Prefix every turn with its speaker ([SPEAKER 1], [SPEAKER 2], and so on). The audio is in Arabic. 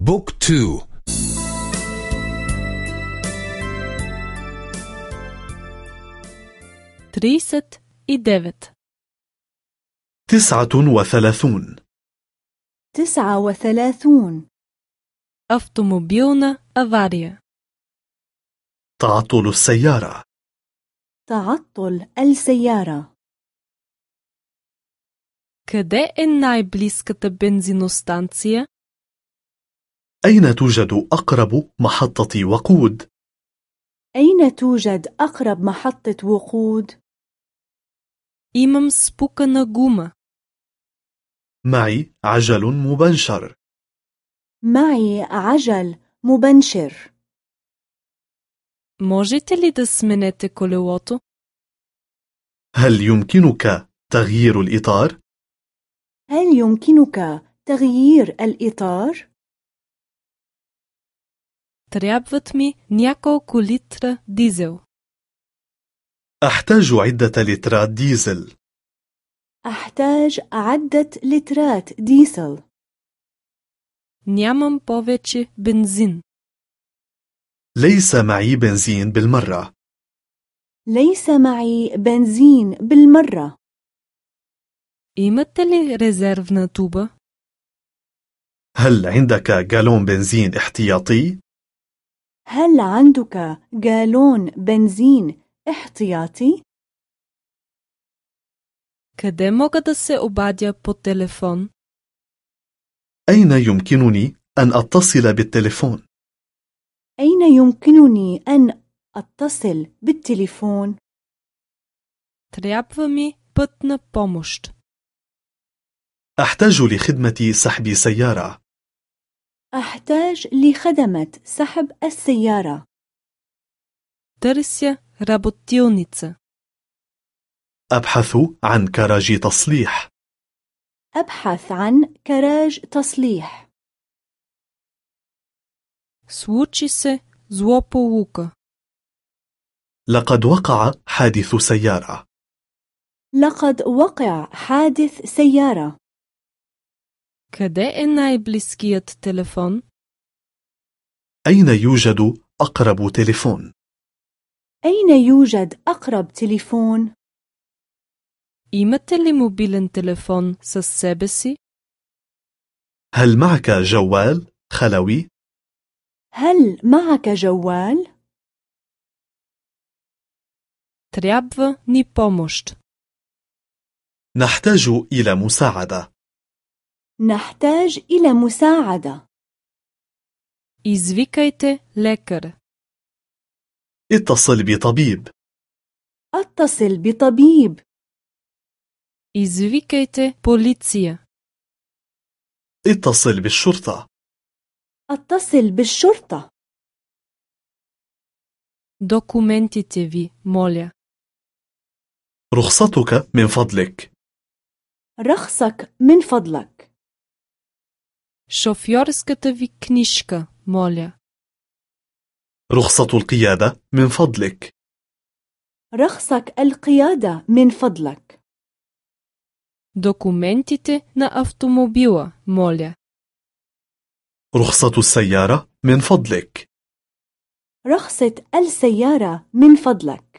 [SPEAKER 1] Book two.
[SPEAKER 2] bg: Трийсет и девет
[SPEAKER 3] تسعة وثلاثون.
[SPEAKER 4] تسعة وثلاثون.
[SPEAKER 2] Автомобилна авария.
[SPEAKER 3] تعطل السيارة.
[SPEAKER 4] تعطل السيارة.
[SPEAKER 2] كده إن بنزينو ستانسيا
[SPEAKER 3] أين توجد أقرب محطة وقود؟
[SPEAKER 4] أين توجد أقرب محطة وقود؟
[SPEAKER 2] Имам спукана гума.
[SPEAKER 3] معي عجل مبنشر
[SPEAKER 4] معي عجل مبنشر
[SPEAKER 2] Можете ли да сменете колелото?
[SPEAKER 3] هل يمكنك تغيير الإطار؟
[SPEAKER 4] هل يمكنك تغيير الإطار؟
[SPEAKER 2] Трябват ми няколко литра дизел.
[SPEAKER 3] أحتاج عدة لترات ديزل
[SPEAKER 4] أحتاج عدة لترات ديسل
[SPEAKER 2] Нямам повече бензин.
[SPEAKER 3] ليس معي بنزين بالمرة
[SPEAKER 4] ليس معي بنزين بالمرة
[SPEAKER 2] Имате ли резервна туба?
[SPEAKER 3] هل عندك جالون بنزين احتياطي؟
[SPEAKER 4] هل عندك جالون بنزين احتياطي؟
[SPEAKER 2] Къде мога да се обадя по телефон?
[SPEAKER 3] أين يمكنني أن أتصل بالتليفون؟
[SPEAKER 4] أين يمكنني أن أتصل بالتليفون؟
[SPEAKER 2] Трябва ми пътна помощ.
[SPEAKER 3] أحتاج لخدمة سحب سيارة
[SPEAKER 4] أحتاج لخدمة سحب السيارة
[SPEAKER 2] Търся работилница.
[SPEAKER 3] أبحث عن كراج تصليح
[SPEAKER 4] أبحث عن كراج تصليح
[SPEAKER 2] Случи се злополука.
[SPEAKER 3] لقد وقع حادث سيارة
[SPEAKER 4] لقد وقع حادث سيارة
[SPEAKER 2] Къде е най-близкият телефон?
[SPEAKER 3] أين يوجد أقرب تليفون؟
[SPEAKER 4] أين يوجد أقرب تليفون؟
[SPEAKER 2] Имате ли мобилен телефон със себе си?
[SPEAKER 3] هل معك جوال خلوي؟
[SPEAKER 4] هل معك جوال؟
[SPEAKER 2] Трябва ни помощ.
[SPEAKER 3] نحتاج إلى مساعدة
[SPEAKER 4] نحتاج إلى مساعدة
[SPEAKER 2] Извикайте лекар.
[SPEAKER 3] اتصل بطبيب
[SPEAKER 4] أتصل بطبيب
[SPEAKER 2] Извикайте полиция.
[SPEAKER 3] اتصل بالشرطة
[SPEAKER 4] أتصل بالشرطة
[SPEAKER 2] Документите ви, моля.
[SPEAKER 3] رخصتك من فضلك
[SPEAKER 4] رخصك من فضلك
[SPEAKER 2] Шофьорската ви книжка, моля.
[SPEAKER 3] رخصة القيادة من فضلك
[SPEAKER 4] رخصك القيادة من فضلك
[SPEAKER 2] Документите на автомобила, моля.
[SPEAKER 3] رخصة السيارة من فضلك
[SPEAKER 4] رخصة السيارة من فضلك